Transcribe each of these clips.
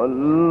والذين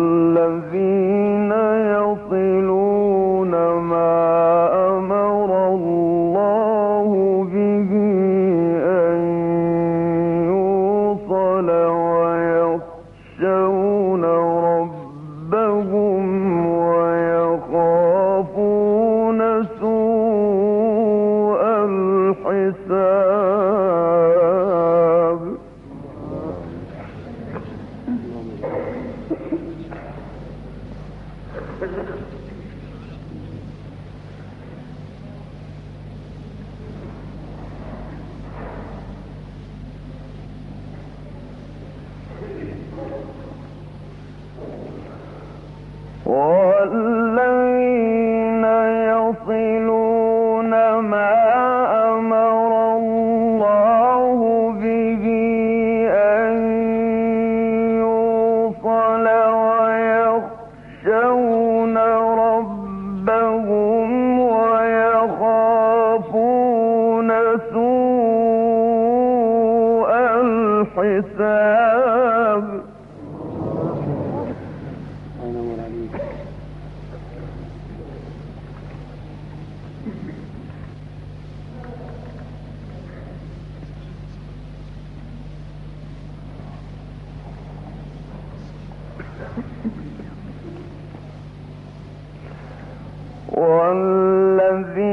والذين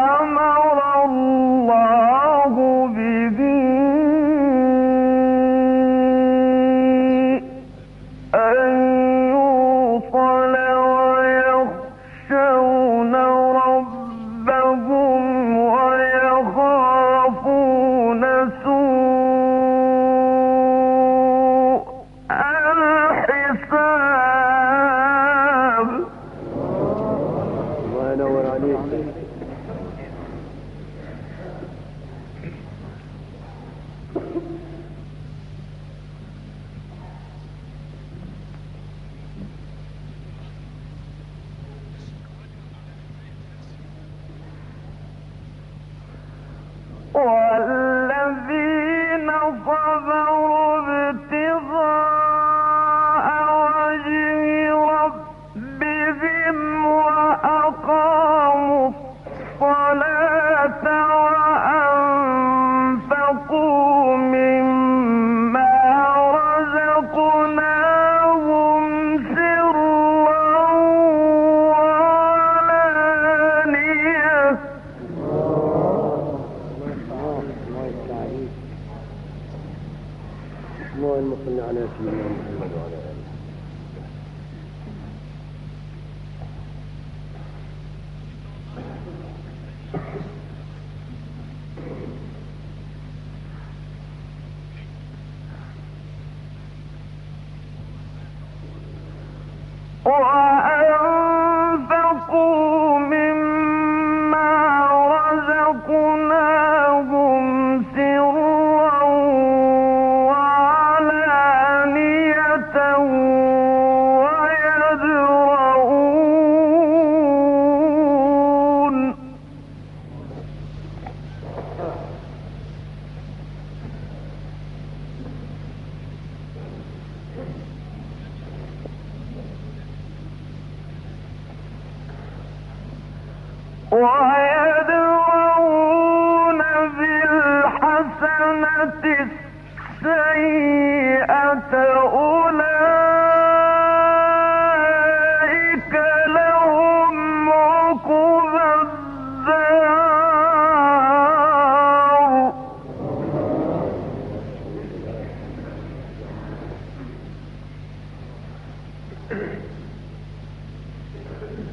أمر Thank you.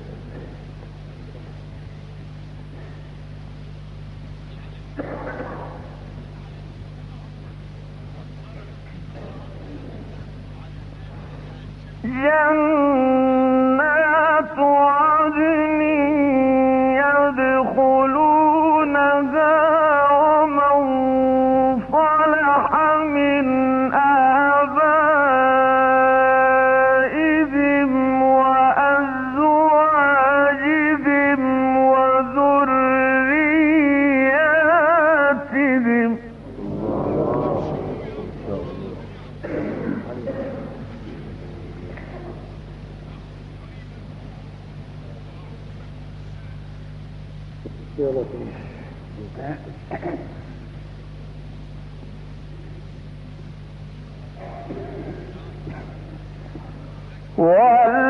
والملائكة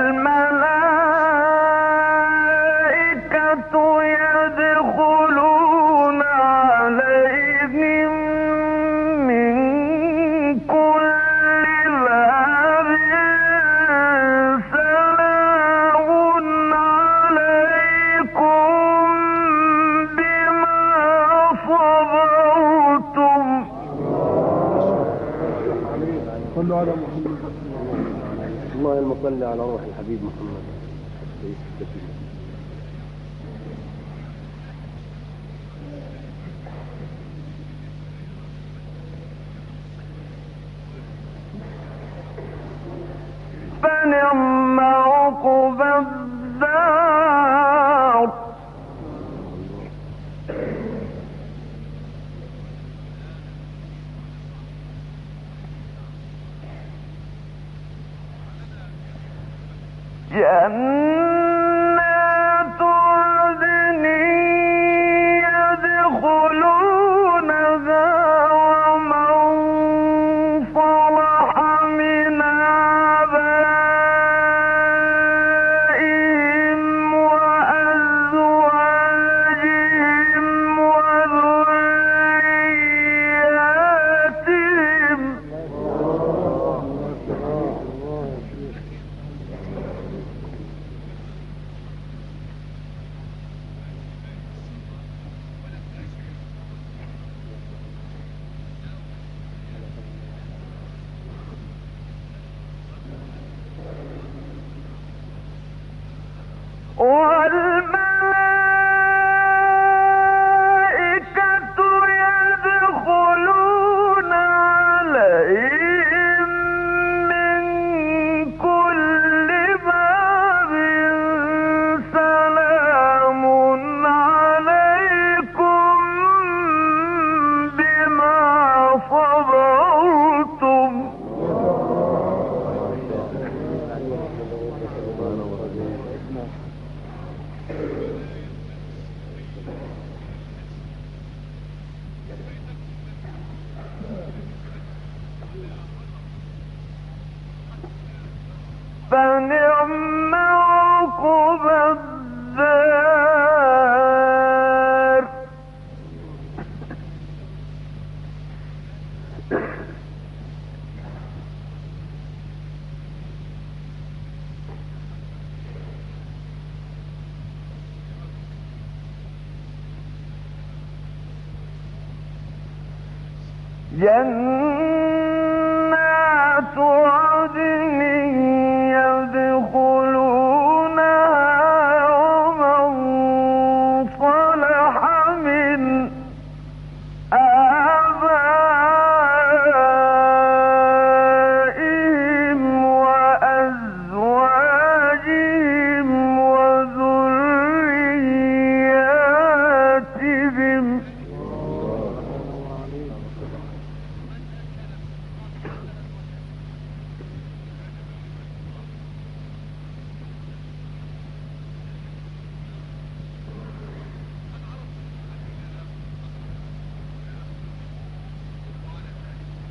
bir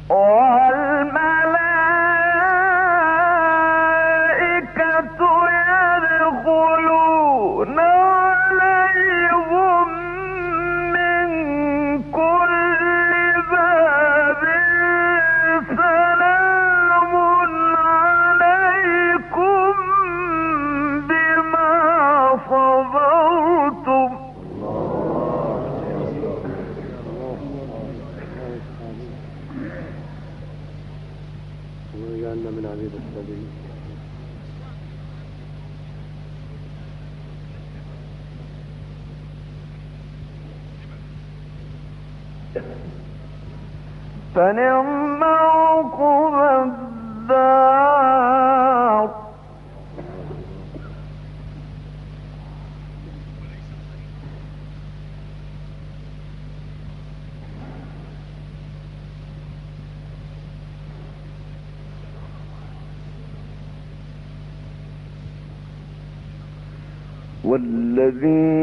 or فنعم عقب الدار. والذين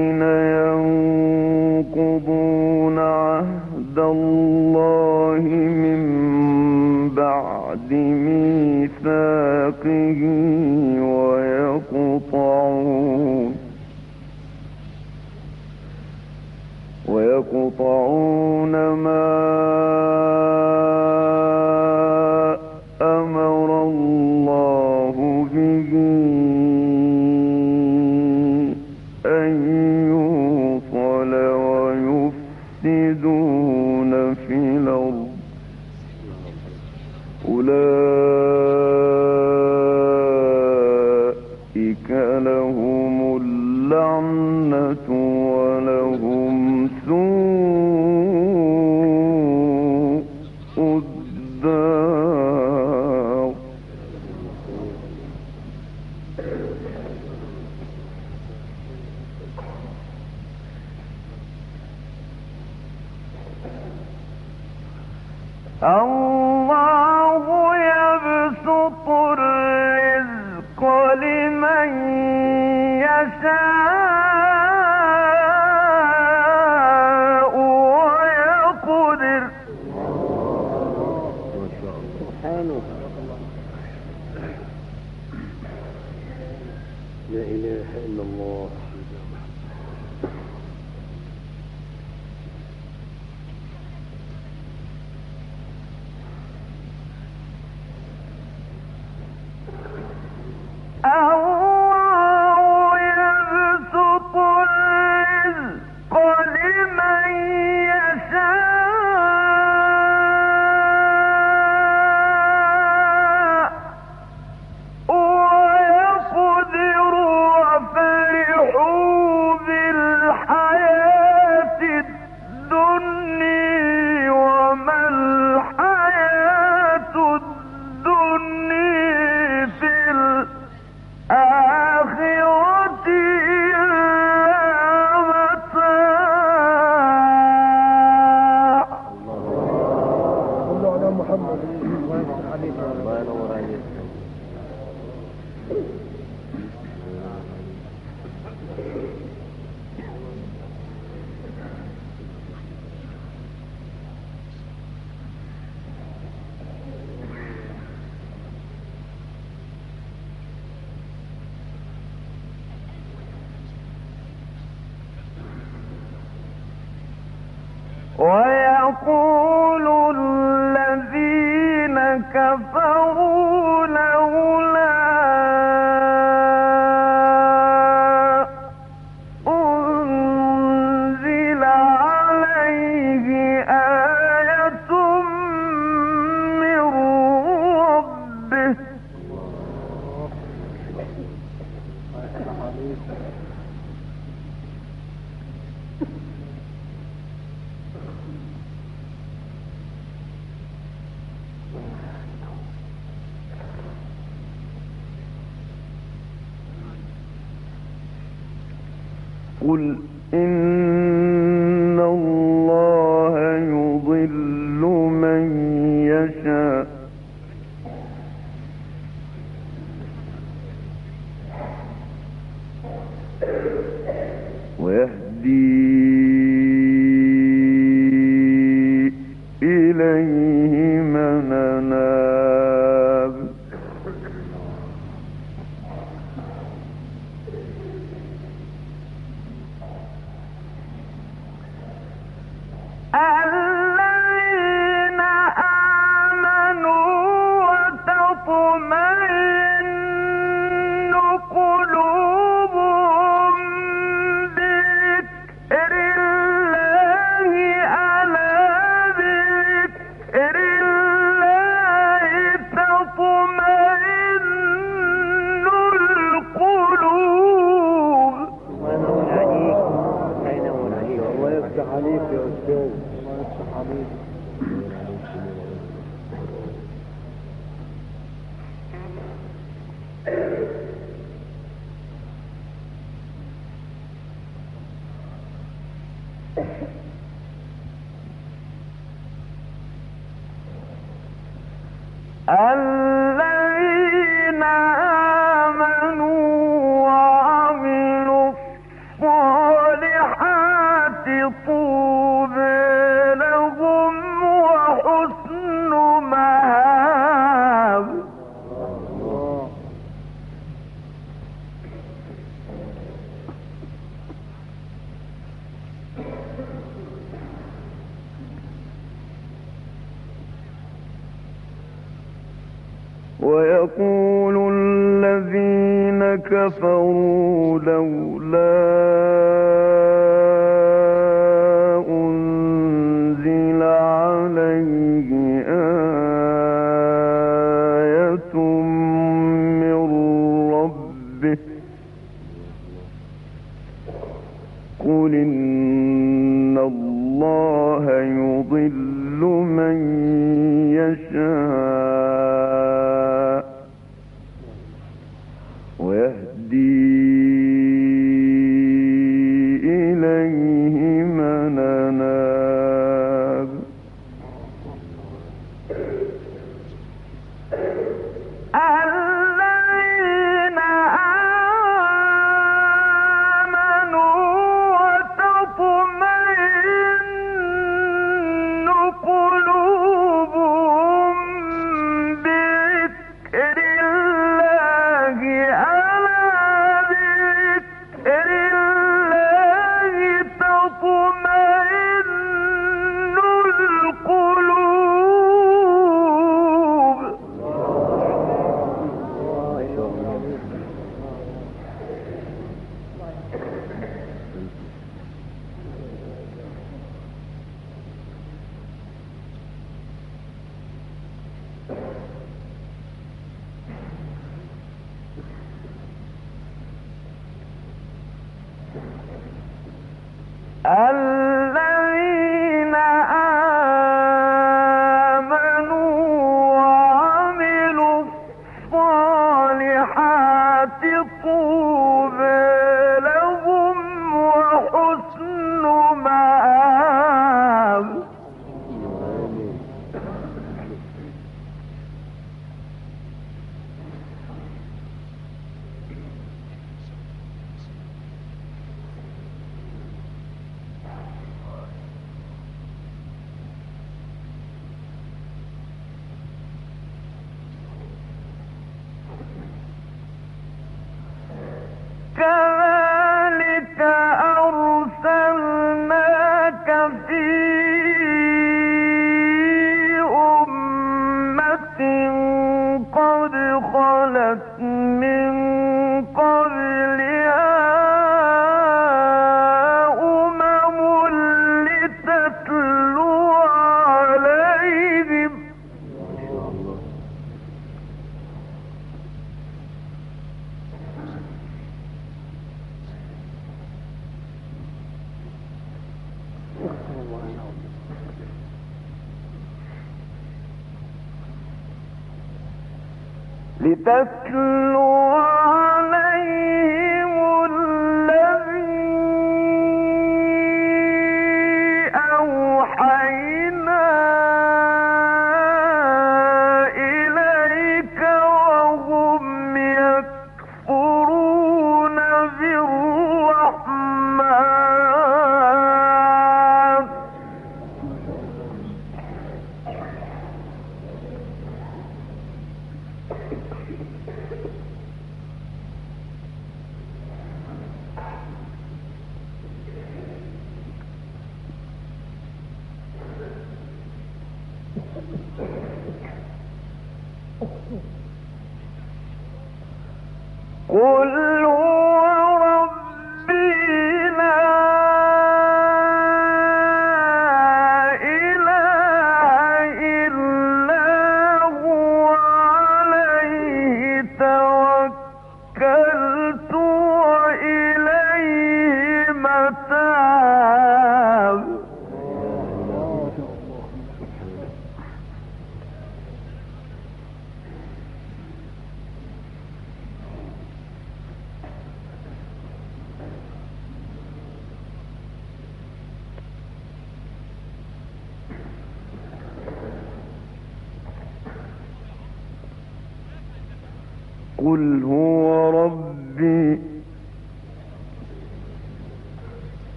الذين this لتتلو الْمُلْكُ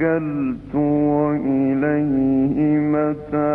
توكلت وإليه متاب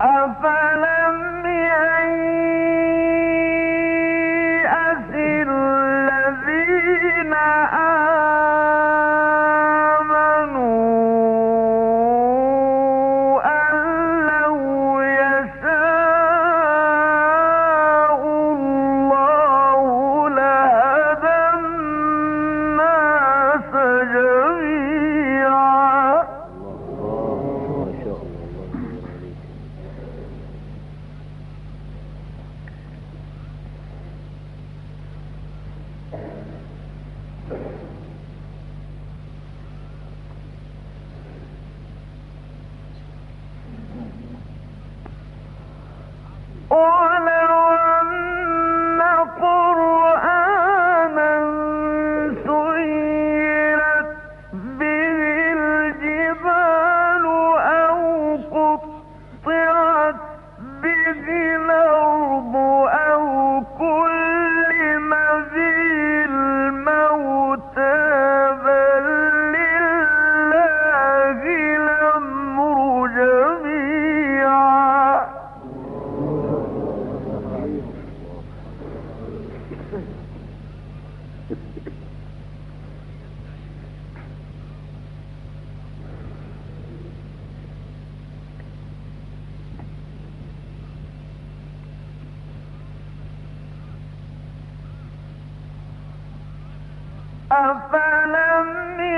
أفلم أفلم